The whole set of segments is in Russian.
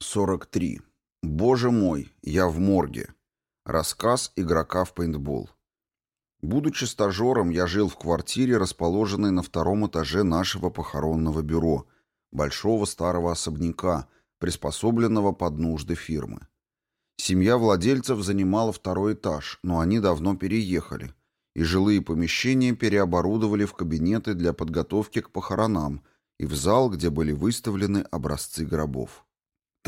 43. Боже мой, я в морге. Рассказ игрока в пейнтбол. Будучи стажером, я жил в квартире, расположенной на втором этаже нашего похоронного бюро, большого старого особняка, приспособленного под нужды фирмы. Семья владельцев занимала второй этаж, но они давно переехали, и жилые помещения переоборудовали в кабинеты для подготовки к похоронам и в зал, где были выставлены образцы гробов.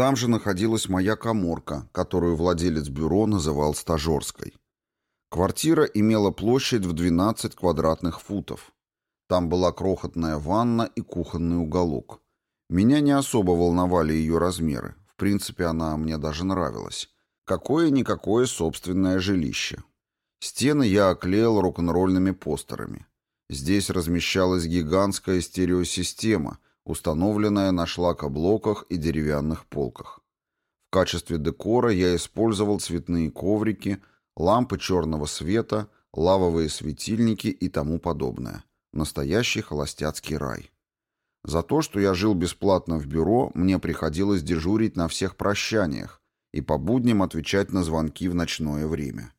Там же находилась моя коморка, которую владелец бюро называл стажерской. Квартира имела площадь в 12 квадратных футов. Там была крохотная ванна и кухонный уголок. Меня не особо волновали ее размеры. В принципе, она мне даже нравилась. Какое-никакое собственное жилище. Стены я оклеил рок-н-ролльными постерами. Здесь размещалась гигантская стереосистема — установленная на шлакоблоках и деревянных полках. В качестве декора я использовал цветные коврики, лампы черного света, лавовые светильники и тому подобное. Настоящий холостяцкий рай. За то, что я жил бесплатно в бюро, мне приходилось дежурить на всех прощаниях и по будням отвечать на звонки в ночное время.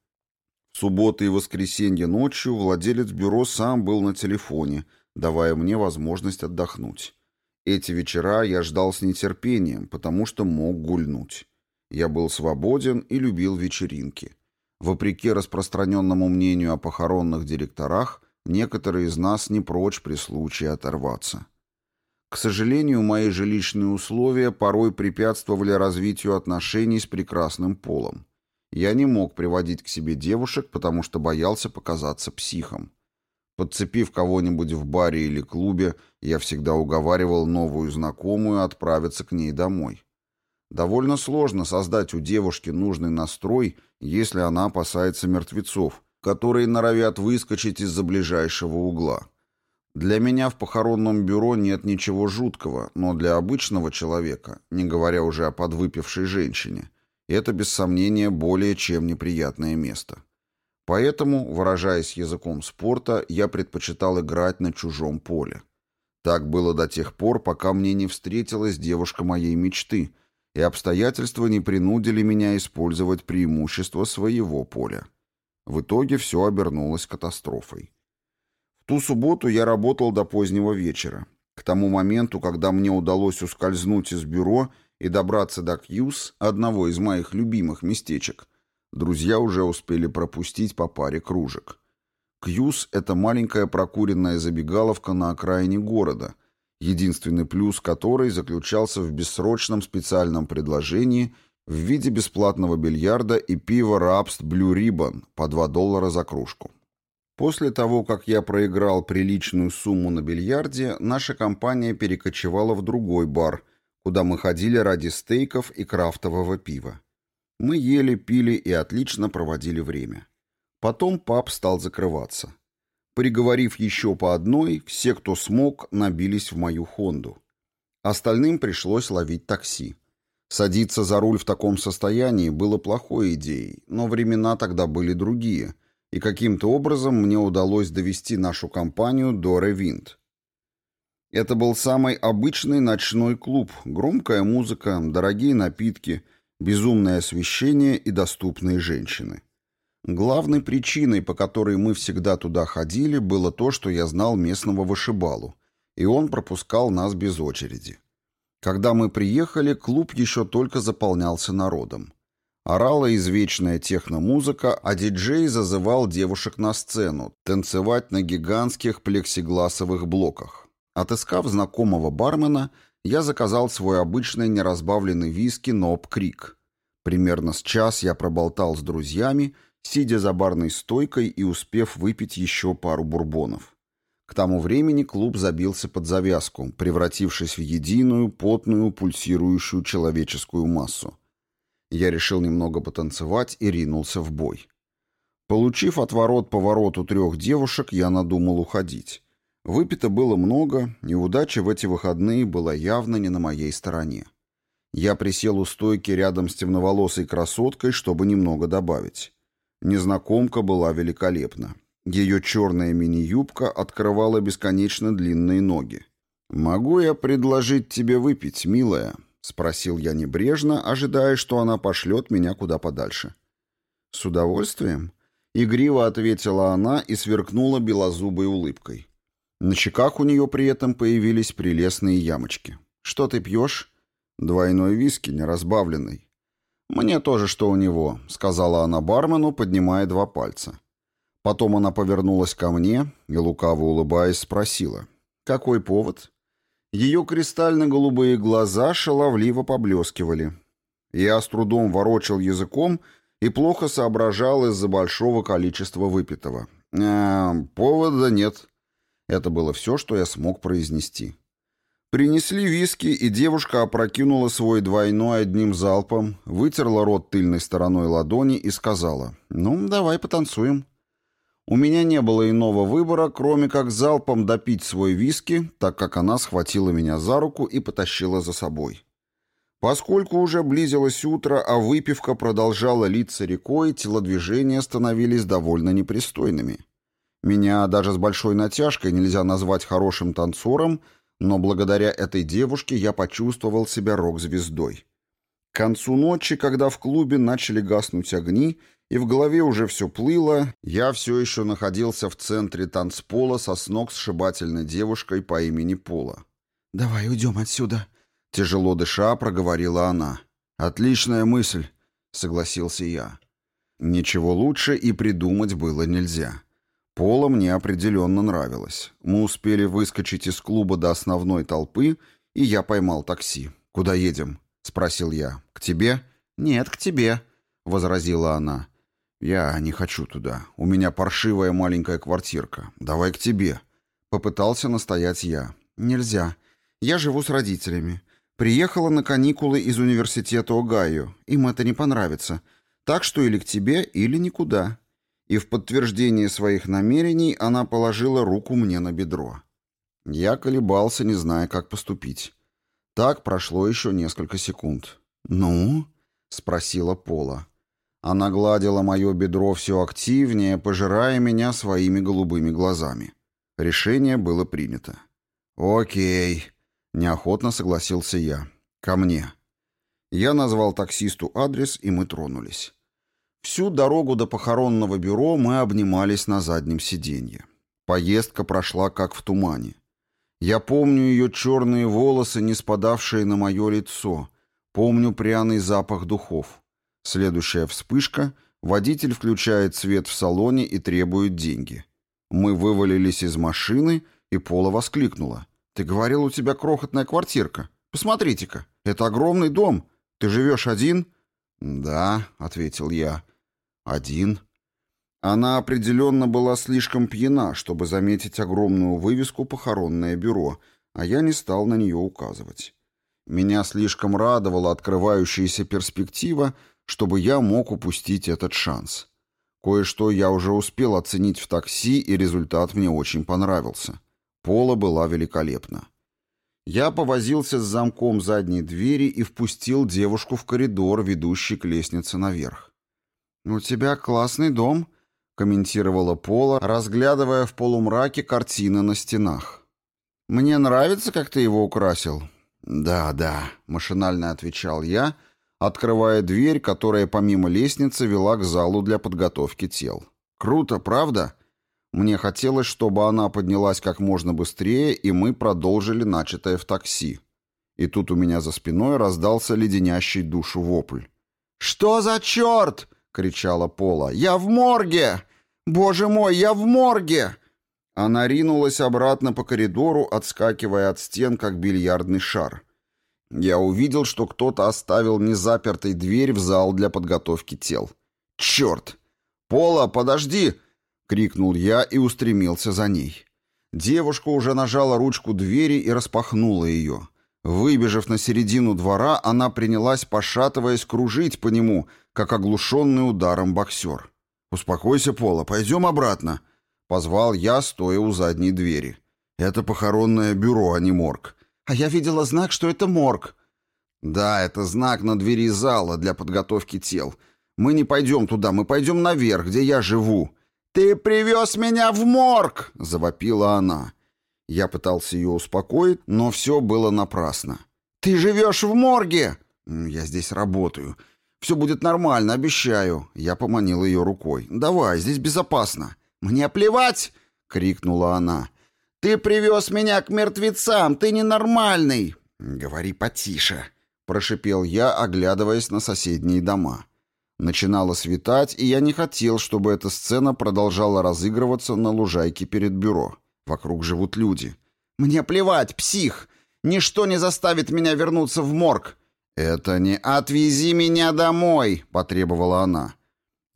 В субботы и воскресенье ночью владелец бюро сам был на телефоне, давая мне возможность отдохнуть. Эти вечера я ждал с нетерпением, потому что мог гульнуть. Я был свободен и любил вечеринки. Вопреки распространенному мнению о похоронных директорах, некоторые из нас не прочь при случае оторваться. К сожалению, мои жилищные условия порой препятствовали развитию отношений с прекрасным полом. Я не мог приводить к себе девушек, потому что боялся показаться психом. Подцепив кого-нибудь в баре или клубе, я всегда уговаривал новую знакомую отправиться к ней домой. Довольно сложно создать у девушки нужный настрой, если она опасается мертвецов, которые норовят выскочить из-за ближайшего угла. Для меня в похоронном бюро нет ничего жуткого, но для обычного человека, не говоря уже о подвыпившей женщине, это без сомнения более чем неприятное место. Поэтому, выражаясь языком спорта, я предпочитал играть на чужом поле. Так было до тех пор, пока мне не встретилась девушка моей мечты, и обстоятельства не принудили меня использовать преимущество своего поля. В итоге все обернулось катастрофой. В ту субботу я работал до позднего вечера. К тому моменту, когда мне удалось ускользнуть из бюро и добраться до Кьюз, одного из моих любимых местечек, Друзья уже успели пропустить по паре кружек. Кьюз — это маленькая прокуренная забегаловка на окраине города, единственный плюс которой заключался в бессрочном специальном предложении в виде бесплатного бильярда и пива Рапст Блю Ribbon по 2 доллара за кружку. После того, как я проиграл приличную сумму на бильярде, наша компания перекочевала в другой бар, куда мы ходили ради стейков и крафтового пива. Мы ели, пили и отлично проводили время. Потом паб стал закрываться. Приговорив еще по одной, все, кто смог, набились в мою «Хонду». Остальным пришлось ловить такси. Садиться за руль в таком состоянии было плохой идеей, но времена тогда были другие, и каким-то образом мне удалось довести нашу компанию до Ревинт. Это был самый обычный ночной клуб, громкая музыка, дорогие напитки — безумное освещение и доступные женщины. Главной причиной, по которой мы всегда туда ходили, было то, что я знал местного вышибалу, и он пропускал нас без очереди. Когда мы приехали, клуб еще только заполнялся народом. Орала извечная техномузыка, а диджей зазывал девушек на сцену, танцевать на гигантских плексигласовых блоках. Отыскав знакомого бармена, я заказал свой обычный неразбавленный виски Ноб Крик. Примерно с час я проболтал с друзьями, сидя за барной стойкой и успев выпить еще пару бурбонов. К тому времени клуб забился под завязку, превратившись в единую, потную, пульсирующую человеческую массу. Я решил немного потанцевать и ринулся в бой. Получив отворот-поворот у трех девушек, я надумал уходить. Выпито было много, и удача в эти выходные была явно не на моей стороне. Я присел у стойки рядом с темноволосой красоткой, чтобы немного добавить. Незнакомка была великолепна. Ее черная мини-юбка открывала бесконечно длинные ноги. «Могу я предложить тебе выпить, милая?» — спросил я небрежно, ожидая, что она пошлет меня куда подальше. «С удовольствием?» — игриво ответила она и сверкнула белозубой улыбкой. На щеках у нее при этом появились прелестные ямочки. «Что ты пьешь?» «Двойной виски, неразбавленный». «Мне тоже что у него», — сказала она бармену, поднимая два пальца. Потом она повернулась ко мне и, лукаво улыбаясь, спросила. «Какой повод?» Ее кристально-голубые глаза шаловливо поблескивали. Я с трудом ворочал языком и плохо соображал из-за большого количества выпитого. «Э, «Повода нет». Это было все, что я смог произнести. Принесли виски, и девушка опрокинула свой двойной одним залпом, вытерла рот тыльной стороной ладони и сказала «Ну, давай потанцуем». У меня не было иного выбора, кроме как залпом допить свой виски, так как она схватила меня за руку и потащила за собой. Поскольку уже близилось утро, а выпивка продолжала литься рекой, телодвижения становились довольно непристойными. Меня даже с большой натяжкой нельзя назвать хорошим танцором, но благодаря этой девушке я почувствовал себя рок-звездой. К концу ночи, когда в клубе начали гаснуть огни, и в голове уже все плыло, я все еще находился в центре танцпола со сног сшибательной девушкой по имени Пола. «Давай уйдем отсюда», — тяжело дыша проговорила она. «Отличная мысль», — согласился я. Ничего лучше и придумать было нельзя. Пола мне определенно нравилась. Мы успели выскочить из клуба до основной толпы, и я поймал такси. «Куда едем?» — спросил я. «К тебе?» «Нет, к тебе», — возразила она. «Я не хочу туда. У меня паршивая маленькая квартирка. Давай к тебе». Попытался настоять я. «Нельзя. Я живу с родителями. Приехала на каникулы из университета Огайо. Им это не понравится. Так что или к тебе, или никуда». И в подтверждение своих намерений она положила руку мне на бедро. Я колебался, не зная, как поступить. Так прошло еще несколько секунд. «Ну?» — спросила Пола. Она гладила мое бедро все активнее, пожирая меня своими голубыми глазами. Решение было принято. «Окей», — неохотно согласился я. «Ко мне». Я назвал таксисту адрес, и мы тронулись. Всю дорогу до похоронного бюро мы обнимались на заднем сиденье. Поездка прошла как в тумане. Я помню ее черные волосы, не спадавшие на мое лицо. Помню пряный запах духов. Следующая вспышка. Водитель включает свет в салоне и требует деньги. Мы вывалились из машины, и Пола воскликнула. «Ты говорил, у тебя крохотная квартирка. Посмотрите-ка, это огромный дом. Ты живешь один?» «Да», — ответил я. «Один». Она определенно была слишком пьяна, чтобы заметить огромную вывеску «Похоронное бюро», а я не стал на нее указывать. Меня слишком радовала открывающаяся перспектива, чтобы я мог упустить этот шанс. Кое-что я уже успел оценить в такси, и результат мне очень понравился. Пола была великолепна. Я повозился с замком задней двери и впустил девушку в коридор, ведущий к лестнице наверх. «У тебя классный дом», — комментировала Пола, разглядывая в полумраке картины на стенах. «Мне нравится, как ты его украсил». «Да, да», — машинально отвечал я, — открывая дверь, которая помимо лестницы вела к залу для подготовки тел. Круто, правда? Мне хотелось, чтобы она поднялась как можно быстрее, и мы продолжили начатое в такси. И тут у меня за спиной раздался леденящий душу вопль. «Что за черт?» — кричала Пола. «Я в морге! Боже мой, я в морге!» Она ринулась обратно по коридору, отскакивая от стен, как бильярдный шар. Я увидел, что кто-то оставил незапертой дверь в зал для подготовки тел. «Черт! Пола, подожди!» — крикнул я и устремился за ней. Девушка уже нажала ручку двери и распахнула ее. Выбежав на середину двора, она принялась, пошатываясь, кружить по нему, как оглушенный ударом боксер. «Успокойся, Пола, пойдем обратно», — позвал я, стоя у задней двери. «Это похоронное бюро, а не морг. А я видела знак, что это морг. Да, это знак на двери зала для подготовки тел. Мы не пойдем туда, мы пойдем наверх, где я живу. Ты привез меня в морг, завопила она. Я пытался ее успокоить, но все было напрасно. «Ты живешь в морге!» «Я здесь работаю. Все будет нормально, обещаю». Я поманил ее рукой. «Давай, здесь безопасно». «Мне плевать!» — крикнула она. «Ты привез меня к мертвецам! Ты ненормальный!» «Говори потише!» — прошипел я, оглядываясь на соседние дома. Начинало светать, и я не хотел, чтобы эта сцена продолжала разыгрываться на лужайке перед бюро. Вокруг живут люди. «Мне плевать, псих! Ничто не заставит меня вернуться в морг!» «Это не «отвези меня домой!» — потребовала она.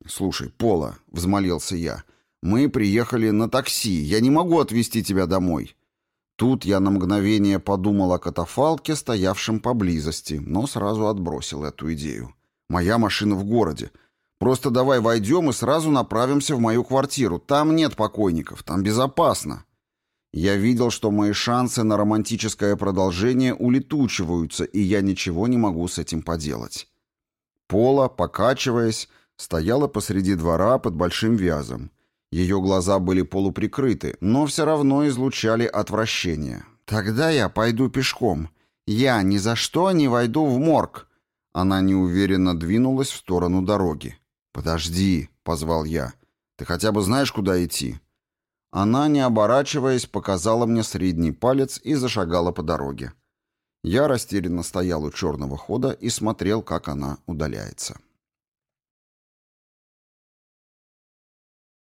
«Слушай, Пола», — взмолился я, — «мы приехали на такси, я не могу отвезти тебя домой». Тут я на мгновение подумал о катафалке, стоявшем поблизости, но сразу отбросил эту идею. Моя машина в городе. Просто давай войдем и сразу направимся в мою квартиру. Там нет покойников, там безопасно. Я видел, что мои шансы на романтическое продолжение улетучиваются, и я ничего не могу с этим поделать. Пола, покачиваясь, стояла посреди двора под большим вязом. Ее глаза были полуприкрыты, но все равно излучали отвращение. «Тогда я пойду пешком. Я ни за что не войду в морг», она неуверенно двинулась в сторону дороги. «Подожди», — позвал я. «Ты хотя бы знаешь, куда идти?» Она, не оборачиваясь, показала мне средний палец и зашагала по дороге. Я растерянно стоял у черного хода и смотрел, как она удаляется.